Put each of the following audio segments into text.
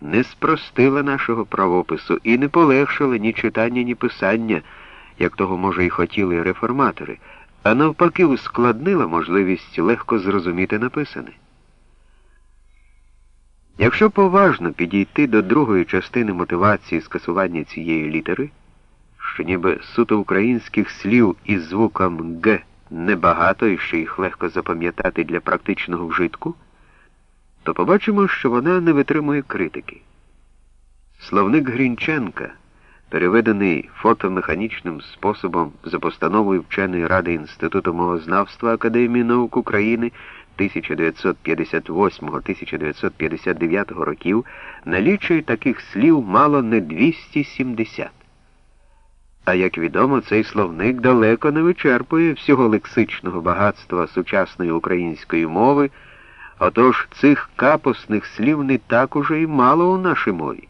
не спростила нашого правопису і не полегшила ні читання, ні писання, як того, може, і хотіли реформатори, а навпаки, ускладнила можливість легко зрозуміти написане. Якщо поважно підійти до другої частини мотивації скасування цієї літери, що ніби суто українських слів із звуком Г небагато і що їх легко запам'ятати для практичного вжитку, то побачимо, що вона не витримує критики. Словник Грінченка, переведений фотомеханічним способом за постановою вченої ради Інституту мовознавства Академії наук України 1958-1959 років, налічує таких слів мало не 270. А як відомо, цей словник далеко не вичерпує всього лексичного багатства сучасної української мови, отож цих капосних слів не так уже і мало у нашій мові.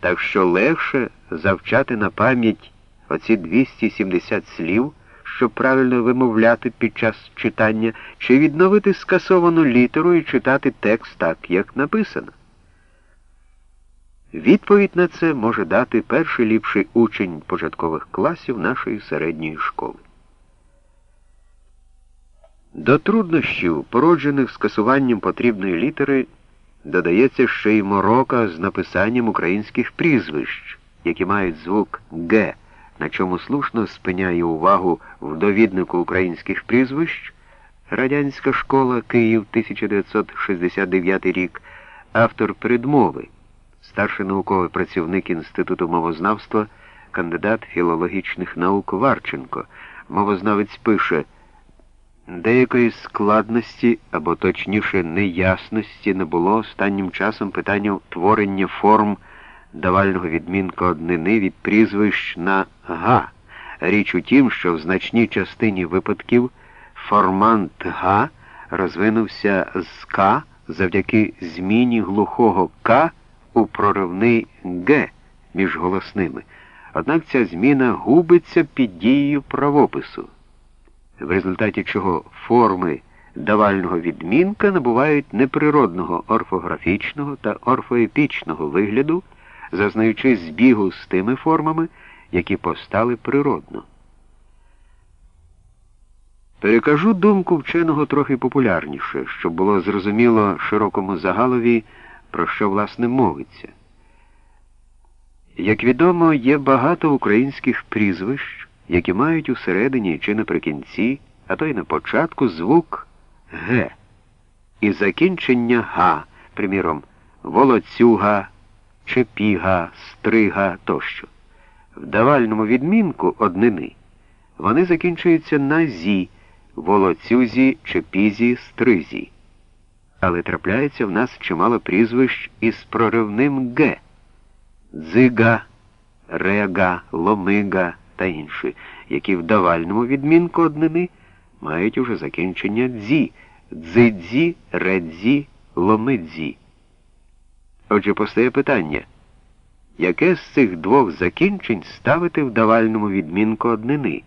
Так що легше завчати на пам'ять оці 270 слів, щоб правильно вимовляти під час читання, чи відновити скасовану літеру і читати текст так, як написано. Відповідь на це може дати перший ліпший учень початкових класів нашої середньої школи. До труднощів, породжених скасуванням потрібної літери, додається ще й морока з написанням українських прізвищ, які мають звук Г, на чому слушно спиняє увагу в довіднику українських прізвищ Радянська школа Київ 1969 рік, автор передмови старший науковий працівник Інституту мовознавства, кандидат філологічних наук Варченко. Мовознавець пише, деякої складності або точніше неясності не було останнім часом питання творення форм давального відмінка однини від прізвищ на га. Річ у тім, що в значній частині випадків формант га розвинувся з К завдяки зміні глухого К у проривний Г між голосними, однак ця зміна губиться під дією правопису, в результаті чого форми давального відмінка набувають неприродного орфографічного та орфоепічного вигляду, зазнаючи збігу з тими формами, які постали природно. Перекажу думку вченого трохи популярніше, щоб було зрозуміло широкому загалові про що, власне, мовиться. Як відомо, є багато українських прізвищ, які мають усередині чи наприкінці, а то й на початку звук Г. І закінчення Га, приміром, волоцюга, чепіга, стрига тощо. В давальному відмінку однини вони закінчуються на зі, волоцюзі, чепізі, стризі але трапляється в нас чимало прізвищ із проривним Г. Дзига, Рега, Ломига та інші, які в давальному відмінку однини мають уже закінчення дзі, дзидзі, редзі, ломидзі. Отже, постає питання, яке з цих двох закінчень ставити в давальному відмінку однини,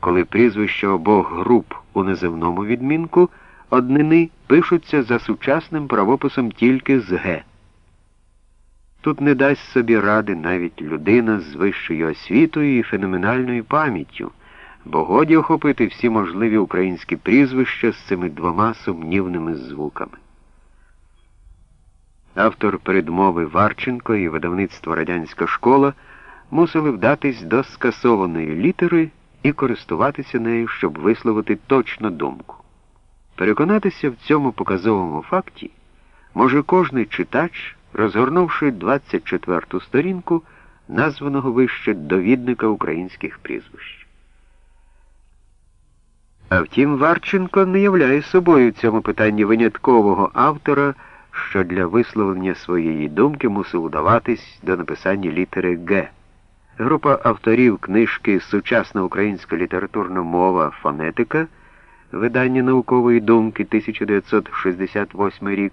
коли прізвище обох груп у неземному відмінку однини пишуться за сучасним правописом тільки з Г. Тут не дасть собі ради навіть людина з вищою освітою і феноменальною пам'яттю, бо годі охопити всі можливі українські прізвища з цими двома сумнівними звуками. Автор передмови Варченко і видавництво Радянська школа мусили вдатись до скасованої літери і користуватися нею, щоб висловити точну думку. Переконатися в цьому показовому факті може кожний читач, розгорнувши 24-ту сторінку названого вище довідника українських прізвищ. А втім, Варченко не являє собою в цьому питанні виняткового автора, що для висловлення своєї думки мусив удаватись до написання літери Г. Група авторів книжки Сучасна українська літературна мова фонетика видання наукової думки 1968 рік,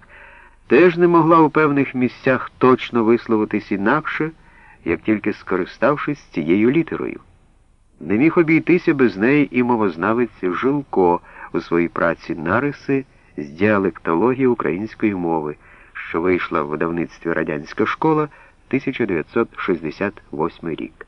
теж не могла у певних місцях точно висловитись інакше, як тільки скориставшись цією літерою. Не міг обійтися без неї і мовознавець Жилко у своїй праці нариси з діалектології української мови, що вийшла в видавництві Радянська школа 1968 рік.